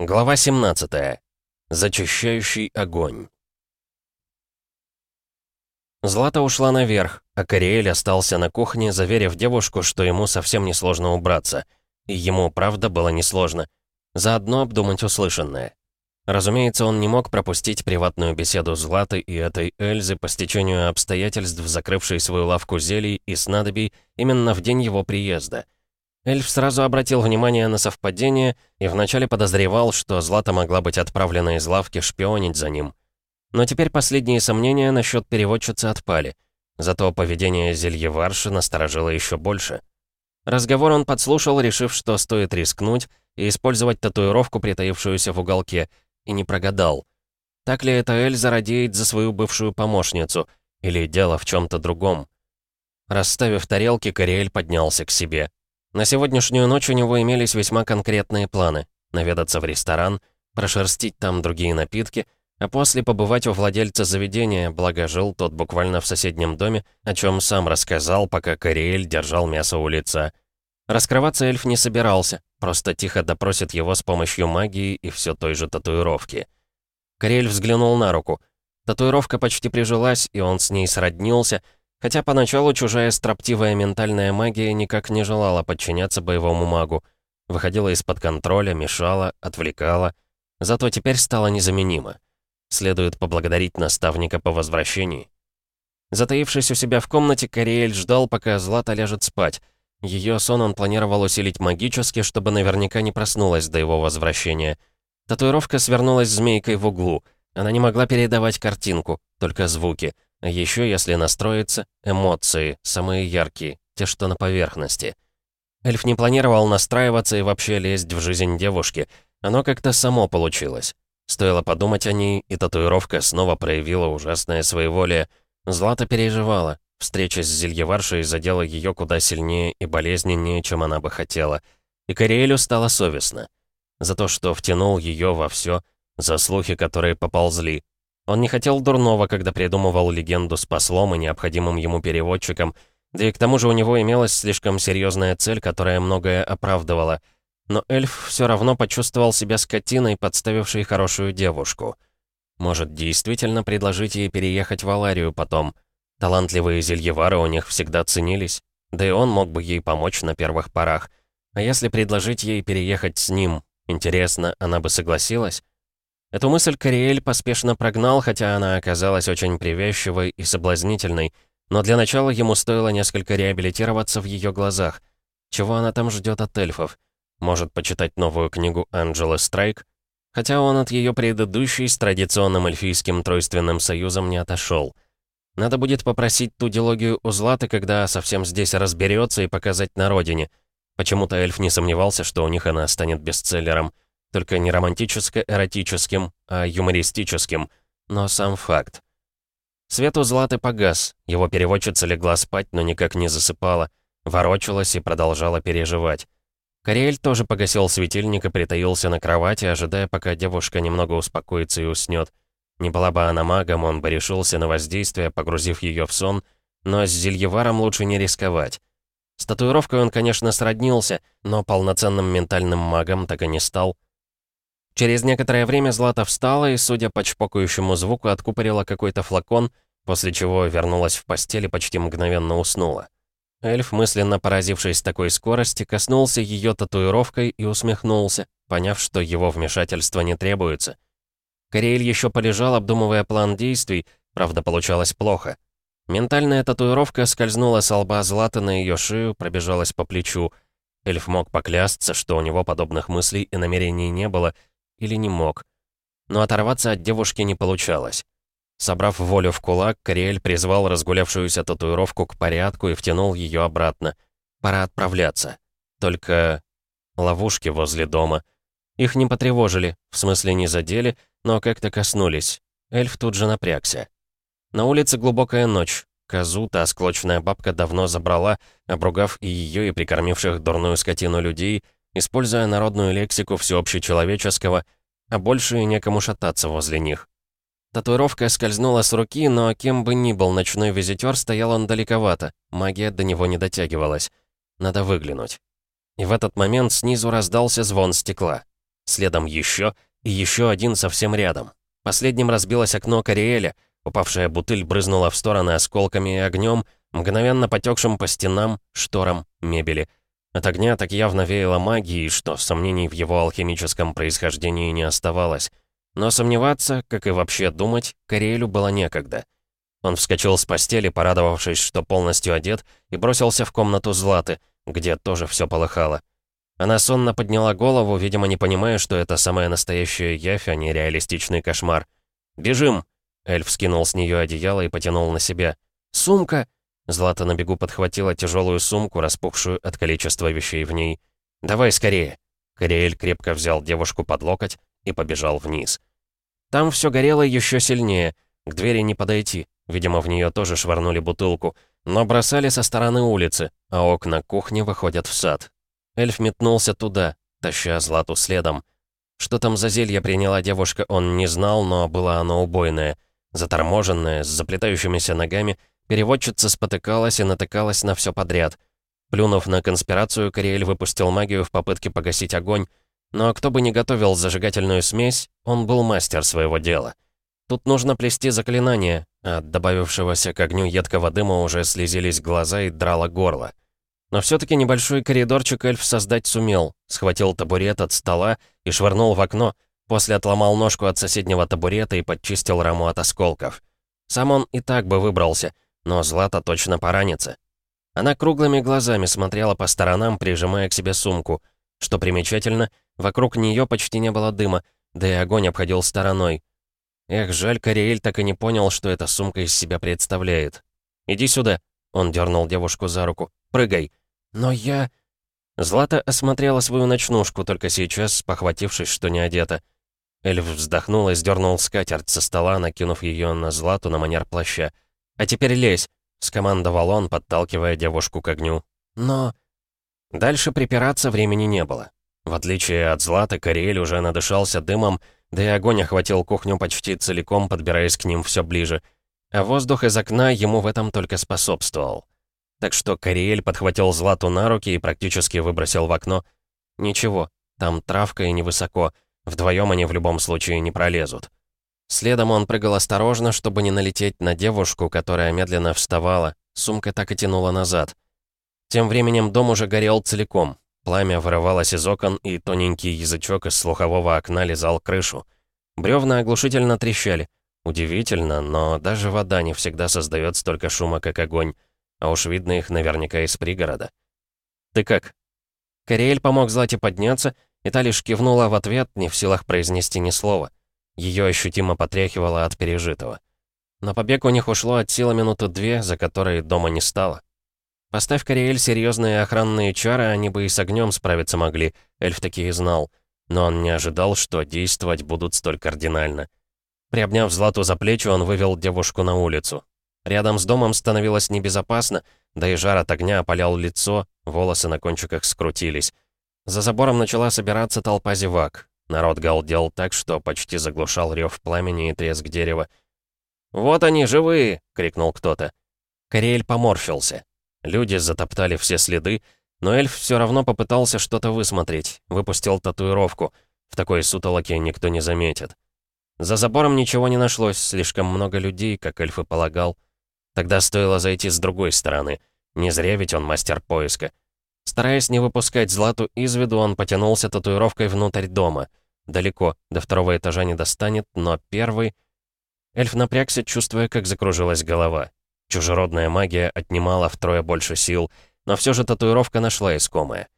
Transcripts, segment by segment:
Глава 17. Зачищающий огонь. Злата ушла наверх, а Кориэль остался на кухне, заверив девушку, что ему совсем несложно убраться. И ему, правда, было несложно. Заодно обдумать услышанное. Разумеется, он не мог пропустить приватную беседу Златы и этой Эльзы по стечению обстоятельств, закрывшей свою лавку зелий и снадобий именно в день его приезда — Эльф сразу обратил внимание на совпадение и вначале подозревал, что Злата могла быть отправлена из лавки шпионить за ним. Но теперь последние сомнения насчет переводчицы отпали. Зато поведение Зельеварши насторожило еще больше. Разговор он подслушал, решив, что стоит рискнуть и использовать татуировку, притаившуюся в уголке, и не прогадал. Так ли это Эльза радеет за свою бывшую помощницу, или дело в чем-то другом? Расставив тарелки, Кориэль поднялся к себе. На сегодняшнюю ночь у него имелись весьма конкретные планы. Наведаться в ресторан, прошерстить там другие напитки, а после побывать у владельца заведения, благо жил тот буквально в соседнем доме, о чем сам рассказал, пока Кориэль держал мясо у лица. Раскрываться эльф не собирался, просто тихо допросит его с помощью магии и все той же татуировки. Кориэль взглянул на руку. Татуировка почти прижилась, и он с ней сроднился — Хотя поначалу чужая строптивая ментальная магия никак не желала подчиняться боевому магу. Выходила из-под контроля, мешала, отвлекала. Зато теперь стала незаменима. Следует поблагодарить наставника по возвращении. Затаившись у себя в комнате, Кориэль ждал, пока Злата ляжет спать. Ее сон он планировал усилить магически, чтобы наверняка не проснулась до его возвращения. Татуировка свернулась змейкой в углу. Она не могла передавать картинку, только звуки — еще, если настроиться, эмоции, самые яркие, те, что на поверхности. Эльф не планировал настраиваться и вообще лезть в жизнь девушки. Оно как-то само получилось. Стоило подумать о ней, и татуировка снова проявила ужасное своеволие. Злата переживала. Встреча с Зельеваршей задела ее куда сильнее и болезненнее, чем она бы хотела. И Кориэлю стало совестно. За то, что втянул ее во все, за слухи, которые поползли, он не хотел дурного, когда придумывал легенду с послом и необходимым ему переводчиком, да и к тому же у него имелась слишком серьезная цель, которая многое оправдывала. Но эльф все равно почувствовал себя скотиной, подставившей хорошую девушку. Может, действительно предложить ей переехать в Аларию потом. Талантливые зельевары у них всегда ценились, да и он мог бы ей помочь на первых порах. А если предложить ей переехать с ним, интересно, она бы согласилась? Эту мысль Кориэль поспешно прогнал, хотя она оказалась очень привязчивой и соблазнительной, но для начала ему стоило несколько реабилитироваться в ее глазах. Чего она там ждет от эльфов? Может, почитать новую книгу Анджелы Страйк? Хотя он от ее предыдущей с традиционным эльфийским тройственным союзом не отошел. Надо будет попросить ту дилогию у Златы, когда совсем здесь разберется и показать на родине. Почему-то эльф не сомневался, что у них она станет бестселлером — только не романтическо-эротическим, а юмористическим, но сам факт. Свет у Златы погас, его переводчица легла спать, но никак не засыпала, ворочалась и продолжала переживать. Кориэль тоже погасил светильник и притаился на кровати, ожидая, пока девушка немного успокоится и уснет. Не была бы она магом, он бы решился на воздействие, погрузив ее в сон, но с Зельеваром лучше не рисковать. С татуировкой он, конечно, сроднился, но полноценным ментальным магом так и не стал. Через некоторое время Злата встала и, судя по чпокающему звуку, откупорила какой-то флакон, после чего вернулась в постель и почти мгновенно уснула. Эльф, мысленно поразившись такой скорости, коснулся ее татуировкой и усмехнулся, поняв, что его вмешательство не требуется. Кориэль еще полежал, обдумывая план действий, правда, получалось плохо. Ментальная татуировка скользнула с лба Златы на ее шею, пробежалась по плечу. Эльф мог поклясться, что у него подобных мыслей и намерений не было — или не мог. Но оторваться от девушки не получалось. Собрав волю в кулак, Кориэль призвал разгулявшуюся татуировку к порядку и втянул ее обратно. Пора отправляться. Только ловушки возле дома. Их не потревожили, в смысле не задели, но как-то коснулись. Эльф тут же напрягся. На улице глубокая ночь. Козу та склочная бабка давно забрала, обругав и ее, и прикормивших дурную скотину людей, используя народную лексику всеобщечеловеческого, а больше и некому шататься возле них. Татуировка скользнула с руки, но кем бы ни был ночной визитер, стоял он далековато, магия до него не дотягивалась. Надо выглянуть. И в этот момент снизу раздался звон стекла. Следом еще и еще один совсем рядом. Последним разбилось окно Кориэля, упавшая бутыль брызнула в стороны осколками и огнем, мгновенно потекшим по стенам, шторам, мебели. От огня так явно веяло магией, что сомнений в его алхимическом происхождении не оставалось. Но сомневаться, как и вообще думать, Кориэлю было некогда. Он вскочил с постели, порадовавшись, что полностью одет, и бросился в комнату Златы, где тоже все полыхало. Она сонно подняла голову, видимо, не понимая, что это самая настоящая явь, а не реалистичный кошмар. «Бежим!» Эльф скинул с нее одеяло и потянул на себя. «Сумка!» Злата на бегу подхватила тяжелую сумку, распухшую от количества вещей в ней. «Давай скорее!» Кориэль крепко взял девушку под локоть и побежал вниз. Там все горело еще сильнее. К двери не подойти. Видимо, в нее тоже швырнули бутылку. Но бросали со стороны улицы, а окна кухни выходят в сад. Эльф метнулся туда, таща Злату следом. Что там за зелье приняла девушка, он не знал, но было оно убойное. Заторможенное, с заплетающимися ногами, переводчица спотыкалась и натыкалась на все подряд. Плюнув на конспирацию, Кориэль выпустил магию в попытке погасить огонь, но кто бы ни готовил зажигательную смесь, он был мастер своего дела. Тут нужно плести заклинание, а от добавившегося к огню едкого дыма уже слезились глаза и драло горло. Но все-таки небольшой коридорчик эльф создать сумел, схватил табурет от стола и швырнул в окно, после отломал ножку от соседнего табурета и подчистил раму от осколков. Сам он и так бы выбрался, но Злата точно поранится. Она круглыми глазами смотрела по сторонам, прижимая к себе сумку. Что примечательно, вокруг нее почти не было дыма, да и огонь обходил стороной. Эх, жаль, Кориэль так и не понял, что эта сумка из себя представляет. «Иди сюда», — он дернул девушку за руку. «Прыгай». «Но я...» Злата осмотрела свою ночнушку, только сейчас, похватившись, что не одета. Эльф вздохнул и сдернул скатерть со стола, накинув ее на Злату на манер плаща. «А теперь лезь», — скомандовал он, подталкивая девушку к огню. «Но...» Дальше припираться времени не было. В отличие от Златы, Кориэль уже надышался дымом, да и огонь охватил кухню почти целиком, подбираясь к ним все ближе. А воздух из окна ему в этом только способствовал. Так что Кориэль подхватил Злату на руки и практически выбросил в окно. Ничего, там травка и невысоко, вдвоем они в любом случае не пролезут. Следом он прыгал осторожно, чтобы не налететь на девушку, которая медленно вставала, сумка так и тянула назад. Тем временем дом уже горел целиком, Пламя вырывалось из окон, и тоненький язычок из слухового окна лизал крышу. Бревна оглушительно трещали. Удивительно, но даже вода не всегда создает столько шума, как огонь. А уж видно их наверняка из пригорода. «Ты как?» Кориэль помог Злате подняться, и та лишь кивнула в ответ, не в силах произнести ни слова. Ее ощутимо потряхивало от пережитого. На побег у них ушло от силы минуты две, за которые дома не стало. Поставь Кориэль серьезные охранные чары, они бы и с огнем справиться могли, эльф такие знал. Но он не ожидал, что действовать будут столь кардинально. Приобняв Злату за плечи, он вывел девушку на улицу. Рядом с домом становилось небезопасно, да и жар от огня опалял лицо, волосы на кончиках скрутились. За забором начала собираться толпа зевак. Народ галдел так, что почти заглушал рев пламени и треск дерева. «Вот они, живые!» — крикнул кто-то. Кориэль поморщился. Люди затоптали все следы, но эльф все равно попытался что-то высмотреть, выпустил татуировку. В такой сутолоке никто не заметит. За забором ничего не нашлось, слишком много людей, как эльф и полагал. Тогда стоило зайти с другой стороны. Не зря ведь он мастер поиска. Стараясь не выпускать Злату из виду, он потянулся татуировкой внутрь дома. Далеко, до второго этажа не достанет, но первый... Эльф напрягся, чувствуя, как закружилась голова. Чужеродная магия отнимала втрое больше сил, но все же татуировка нашла искомое.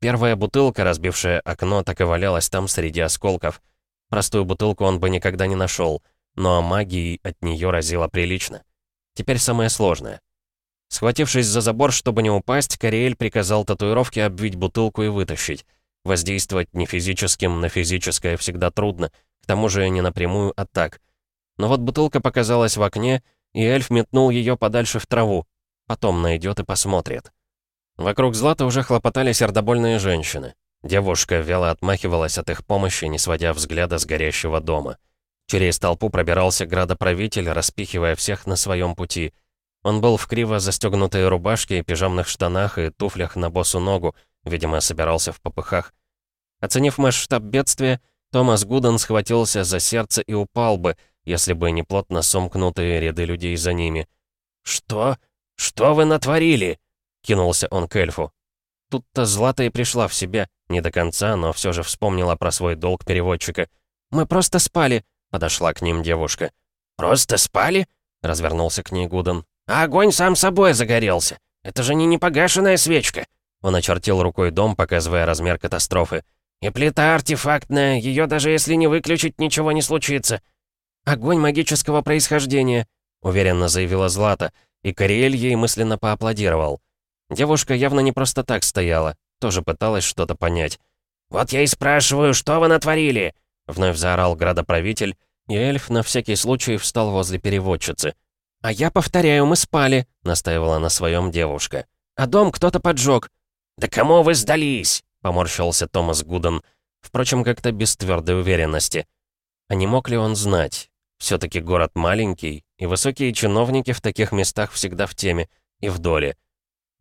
Первая бутылка, разбившая окно, так и валялась там среди осколков. Простую бутылку он бы никогда не нашел, но магией от нее разило прилично. Теперь самое сложное. Схватившись за забор, чтобы не упасть, Кориэль приказал татуировке обвить бутылку и вытащить. Воздействовать не физическим на физическое всегда трудно, к тому же не напрямую, а так. Но вот бутылка показалась в окне, и эльф метнул ее подальше в траву. Потом найдет и посмотрит. Вокруг Злата уже хлопотали сердобольные женщины. Девушка вяло отмахивалась от их помощи, не сводя взгляда с горящего дома. Через толпу пробирался градоправитель, распихивая всех на своем пути. Он был в криво застегнутой рубашке, пижамных штанах и туфлях на босу ногу, видимо, собирался в попыхах. Оценив масштаб бедствия, Томас Гуден схватился за сердце и упал бы, если бы не плотно сомкнутые ряды людей за ними. «Что? Что вы натворили?» — кинулся он к эльфу. Тут-то Злата и пришла в себя, не до конца, но все же вспомнила про свой долг переводчика. «Мы просто спали», — подошла к ним девушка. «Просто спали?» — развернулся к ней Гуден. «А огонь сам собой загорелся. Это же не непогашенная свечка!» Он очертил рукой дом, показывая размер катастрофы. «И плита артефактная, ее даже если не выключить, ничего не случится». «Огонь магического происхождения», — уверенно заявила Злата, и Кориэль ей мысленно поаплодировал. Девушка явно не просто так стояла, тоже пыталась что-то понять. «Вот я и спрашиваю, что вы натворили?» Вновь заорал градоправитель, и эльф на всякий случай встал возле переводчицы. «А я повторяю, мы спали», — настаивала на своем девушка. «А дом кто-то поджег». «Да кому вы сдались?» — поморщился Томас Гуден. Впрочем, как-то без твердой уверенности. А не мог ли он знать? все таки город маленький, и высокие чиновники в таких местах всегда в теме и в доле.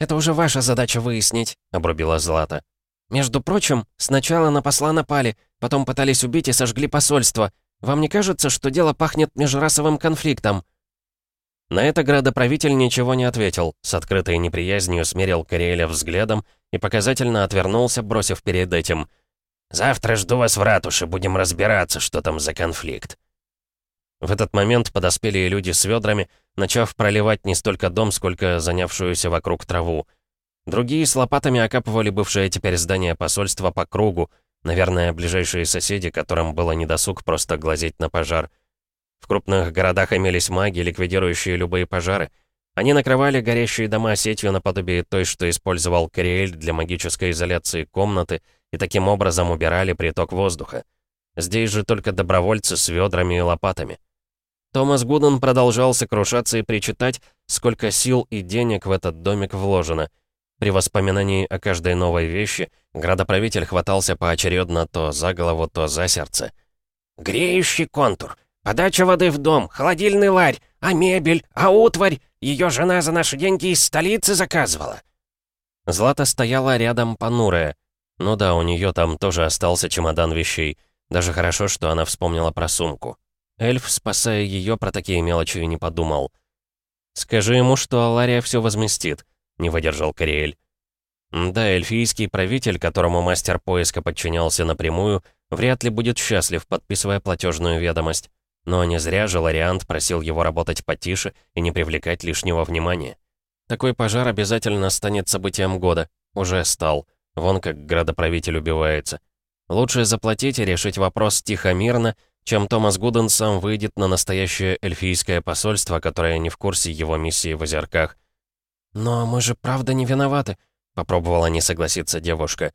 «Это уже ваша задача выяснить», — обрубила Злата. «Между прочим, сначала на посла напали, потом пытались убить и сожгли посольство. Вам не кажется, что дело пахнет межрасовым конфликтом?» На это градоправитель ничего не ответил, с открытой неприязнью смерил Кориэля взглядом и показательно отвернулся, бросив перед этим. «Завтра жду вас в ратуше, будем разбираться, что там за конфликт». В этот момент подоспели и люди с ведрами, начав проливать не столько дом, сколько занявшуюся вокруг траву. Другие с лопатами окапывали бывшее теперь здание посольства по кругу, наверное, ближайшие соседи, которым было недосуг просто глазеть на пожар. В крупных городах имелись маги, ликвидирующие любые пожары. Они накрывали горящие дома сетью наподобие той, что использовал Кориэль для магической изоляции комнаты, и таким образом убирали приток воздуха. Здесь же только добровольцы с ведрами и лопатами. Томас Гуден продолжал сокрушаться и причитать, сколько сил и денег в этот домик вложено. При воспоминании о каждой новой вещи градоправитель хватался поочередно то за голову, то за сердце. «Греющий контур, подача воды в дом, холодильный ларь, а мебель, а утварь, ее жена за наши деньги из столицы заказывала». Злата стояла рядом понурая. Ну да, у нее там тоже остался чемодан вещей. Даже хорошо, что она вспомнила про сумку. Эльф, спасая ее, про такие мелочи и не подумал. «Скажи ему, что Алария все возместит», — не выдержал Кориэль. Да, эльфийский правитель, которому мастер поиска подчинялся напрямую, вряд ли будет счастлив, подписывая платежную ведомость. Но не зря же Лориант просил его работать потише и не привлекать лишнего внимания. Такой пожар обязательно станет событием года. Уже стал. Вон как градоправитель убивается. Лучше заплатить и решить вопрос тихо-мирно, чем Томас Гуден сам выйдет на настоящее эльфийское посольство, которое не в курсе его миссии в озерках. «Но мы же правда не виноваты», — попробовала не согласиться девушка.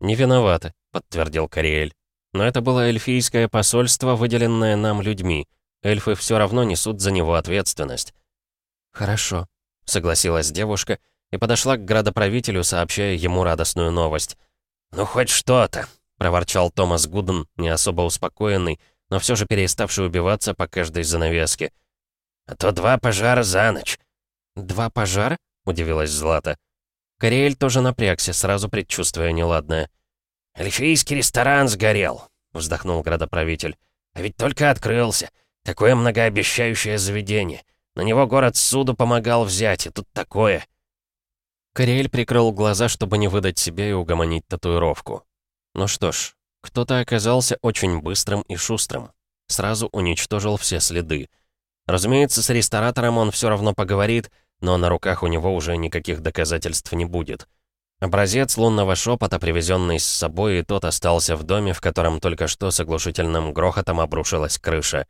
«Не виноваты», — подтвердил Кориэль. «Но это было эльфийское посольство, выделенное нам людьми. Эльфы все равно несут за него ответственность». «Хорошо», — согласилась девушка и подошла к градоправителю, сообщая ему радостную новость. «Ну, хоть что-то», — проворчал Томас Гуден, не особо успокоенный, но все же переставший убиваться по каждой занавеске. «А то два пожара за ночь». «Два пожара?» — удивилась Злата. Кориэль тоже напрягся, сразу предчувствуя неладное. «Эльфийский ресторан сгорел», — вздохнул градоправитель. «А ведь только открылся. Такое многообещающее заведение. На него город суду помогал взять, и тут такое». Кориэль прикрыл глаза, чтобы не выдать себе и угомонить татуировку. Ну что ж, кто-то оказался очень быстрым и шустрым. Сразу уничтожил все следы. Разумеется, с ресторатором он все равно поговорит, но на руках у него уже никаких доказательств не будет. Образец лунного шепота, привезенный с собой, и тот остался в доме, в котором только что с оглушительным грохотом обрушилась крыша.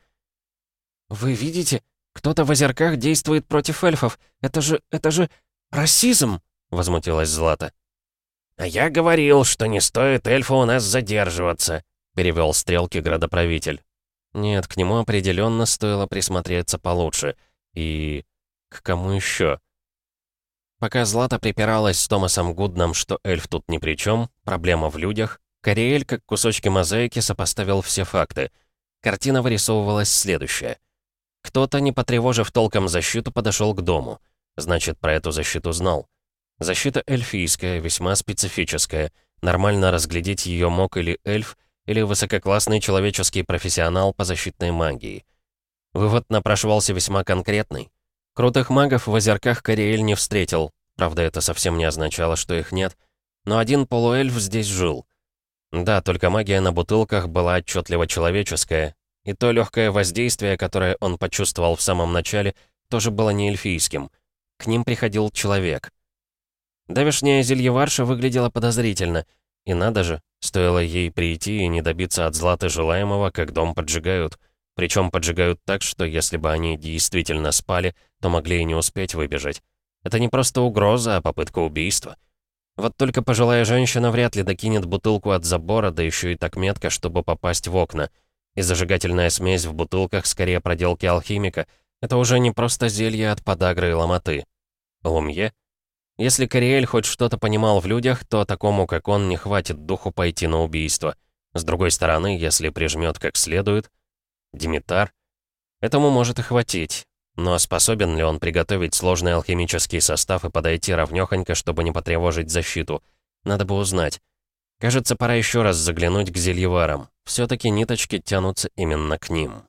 «Вы видите? Кто-то в озерках действует против эльфов. Это же... это же... расизм!» — возмутилась Злата. «А я говорил, что не стоит эльфу у нас задерживаться», — перевел стрелки градоправитель. Нет, к нему определенно стоило присмотреться получше. И... к кому еще? Пока Злата припиралась с Томасом Гудном, что эльф тут ни при чем, проблема в людях, Кориэль, как кусочки мозаики, сопоставил все факты. Картина вырисовывалась следующая. Кто-то, не потревожив толком защиту, подошел к дому. Значит, про эту защиту знал. Защита эльфийская, весьма специфическая, Нормально разглядеть ее мог или эльф, или высококлассный человеческий профессионал по защитной магии. Вывод напрашивался весьма конкретный. Крутых магов в озерках Кориэль не встретил, правда, это совсем не означало, что их нет, но один полуэльф здесь жил. Да, только магия на бутылках была отчетливо человеческая, и то легкое воздействие, которое он почувствовал в самом начале, тоже было не эльфийским. К ним приходил человек. Давешняя зельеварша выглядела подозрительно. И надо же, стоило ей прийти и не добиться от Златы желаемого, как дом поджигают. Причем поджигают так, что если бы они действительно спали, то могли и не успеть выбежать. Это не просто угроза, а попытка убийства. Вот только пожилая женщина вряд ли докинет бутылку от забора, да еще и так метко, чтобы попасть в окна. И зажигательная смесь в бутылках скорее проделки алхимика. Это уже не просто зелье от подагры и ломоты. Лумье? Если Кориэль хоть что-то понимал в людях, то такому, как он, не хватит духу пойти на убийство. С другой стороны, если прижмет как следует... Димитар? Этому может и хватить. Но способен ли он приготовить сложный алхимический состав и подойти ровнёхонько, чтобы не потревожить защиту? Надо бы узнать. Кажется, пора еще раз заглянуть к зельеварам. все таки ниточки тянутся именно к ним.